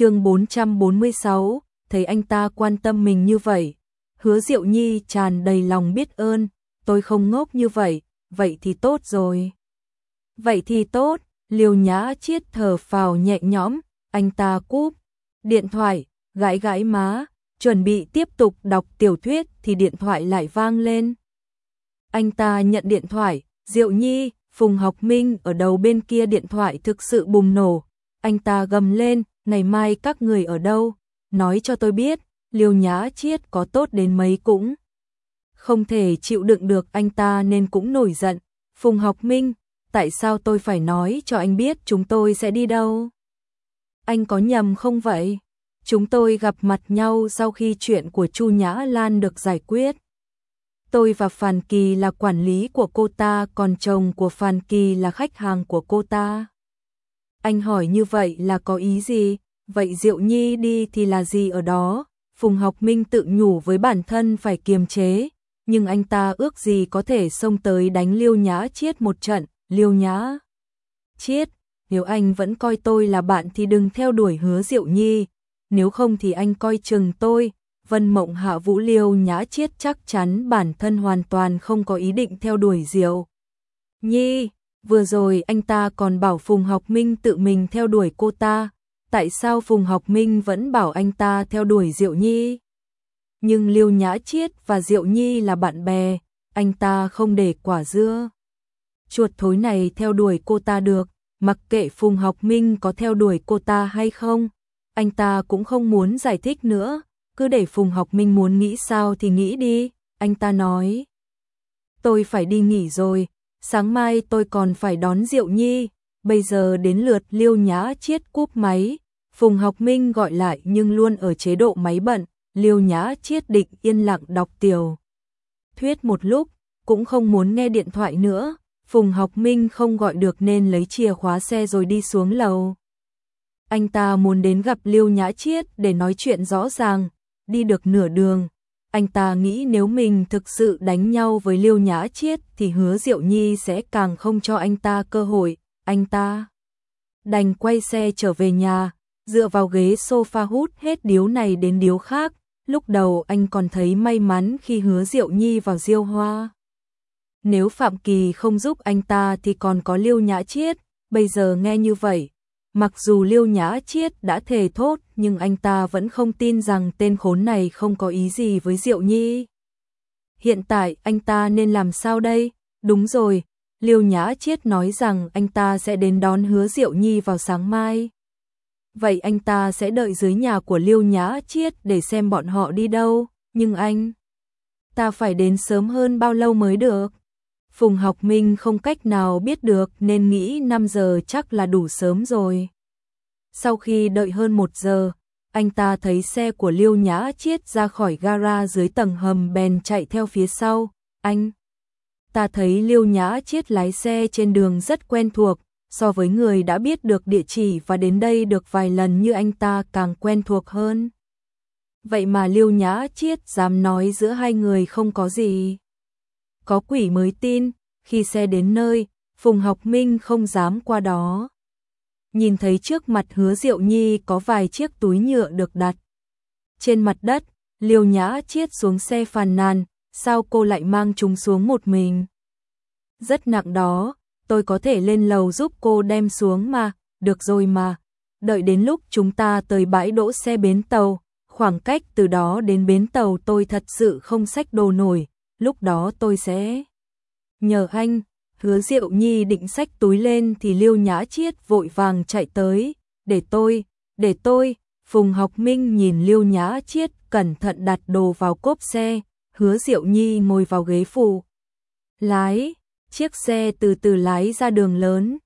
chương 446, thấy anh ta quan tâm mình như vậy. Hứa Diệu Nhi tràn đầy lòng biết ơn, tôi không ngốc như vậy, vậy thì tốt rồi. Vậy thì tốt, liều nhã chiết thở phào nhẹ nhõm, anh ta cúp. Điện thoại, gãi gãi má, chuẩn bị tiếp tục đọc tiểu thuyết thì điện thoại lại vang lên. Anh ta nhận điện thoại, Diệu Nhi, Phùng Học Minh ở đầu bên kia điện thoại thực sự bùng nổ. Anh ta gầm lên, ngày mai các người ở đâu, nói cho tôi biết, liêu nhã chiết có tốt đến mấy cũng. Không thể chịu đựng được anh ta nên cũng nổi giận. Phùng Học Minh, tại sao tôi phải nói cho anh biết chúng tôi sẽ đi đâu? Anh có nhầm không vậy? Chúng tôi gặp mặt nhau sau khi chuyện của Chu Nhã Lan được giải quyết. Tôi và Phan Kỳ là quản lý của cô ta, còn chồng của Phan Kỳ là khách hàng của cô ta. Anh hỏi như vậy là có ý gì? Vậy Diệu Nhi đi thì là gì ở đó? Phùng Học Minh tự nhủ với bản thân phải kiềm chế, nhưng anh ta ước gì có thể xông tới đánh Liêu Nhã Chiết một trận, Liêu Nhã Chiết, nếu anh vẫn coi tôi là bạn thì đừng theo đuổi hứa Diệu Nhi, nếu không thì anh coi chừng tôi. Vân Mộng Hạ Vũ Liêu Nhã Chiết chắc chắn bản thân hoàn toàn không có ý định theo đuổi Diệu Nhi. Vừa rồi anh ta còn bảo Phùng Học Minh tự mình theo đuổi cô ta, tại sao Phùng Học Minh vẫn bảo anh ta theo đuổi Diệu Nhi? Nhưng Liêu Nhã Chiết và Diệu Nhi là bạn bè, anh ta không để quả dưa. Chuột thối này theo đuổi cô ta được, mặc kệ Phùng Học Minh có theo đuổi cô ta hay không, anh ta cũng không muốn giải thích nữa, cứ để Phùng Học Minh muốn nghĩ sao thì nghĩ đi, anh ta nói. Tôi phải đi nghỉ rồi, sáng mai tôi còn phải đón Diệu Nhi, bây giờ đến lượt Liêu Nhã Chiết cúp máy. Phùng Học Minh gọi lại nhưng luôn ở chế độ máy bận, Liêu Nhã Chiết định yên lặng đọc tiểu. Thuyết một lúc, cũng không muốn nghe điện thoại nữa, Phùng Học Minh không gọi được nên lấy chìa khóa xe rồi đi xuống lầu. Anh ta muốn đến gặp Liêu Nhã Chiết để nói chuyện rõ ràng, đi được nửa đường, anh ta nghĩ nếu mình thực sự đánh nhau với Liêu Nhã Chiết thì hứa Diệu Nhi sẽ càng không cho anh ta cơ hội, anh ta đành quay xe trở về nhà, dựa vào ghế sofa hút hết điếu này đến điếu khác, lúc đầu anh còn thấy may mắn khi hứa Diệu Nhi vào diêu hoa. Nếu Phạm Kỳ không giúp anh ta thì còn có Liêu Nhã Chiết, bây giờ nghe như vậy, Mặc dù Liêu Nhã Chiết đã thề thốt, nhưng anh ta vẫn không tin rằng tên khốn này không có ý gì với Diệu Nhi. Hiện tại anh ta nên làm sao đây? Đúng rồi, Liêu Nhã Chiết nói rằng anh ta sẽ đến đón hứa Diệu Nhi vào sáng mai. Vậy anh ta sẽ đợi dưới nhà của Liêu Nhã Chiết để xem bọn họ đi đâu, nhưng anh... Ta phải đến sớm hơn bao lâu mới được? Phùng Học Minh không cách nào biết được nên nghĩ 5 giờ chắc là đủ sớm rồi. Sau khi đợi hơn 1 giờ, anh ta thấy xe của Liêu Nhã Chiết ra khỏi gara dưới tầng hầm bèn chạy theo phía sau. Anh ta thấy Liêu Nhã Chiết lái xe trên đường rất quen thuộc, so với người đã biết được địa chỉ và đến đây được vài lần như anh ta càng quen thuộc hơn. Vậy mà Liêu Nhã Chiết dám nói giữa hai người không có gì có quỷ mới tin, khi xe đến nơi, Phùng Học Minh không dám qua đó. Nhìn thấy trước mặt hứa Diệu Nhi có vài chiếc túi nhựa được đặt. Trên mặt đất, Liêu Nhã chiết xuống xe phàn nàn, sao cô lại mang chúng xuống một mình? Rất nặng đó, tôi có thể lên lầu giúp cô đem xuống mà, được rồi mà. Đợi đến lúc chúng ta tới bãi đỗ xe bến tàu, khoảng cách từ đó đến bến tàu tôi thật sự không xách đồ nổi, lúc đó tôi sẽ nhờ anh. Hứa Diệu Nhi định sách túi lên thì Liêu Nhã Chiết vội vàng chạy tới, để tôi, để tôi. Phùng Học Minh nhìn Liêu Nhã Chiết cẩn thận đặt đồ vào cốp xe, Hứa Diệu Nhi ngồi vào ghế phụ. Lái, chiếc xe từ từ lái ra đường lớn.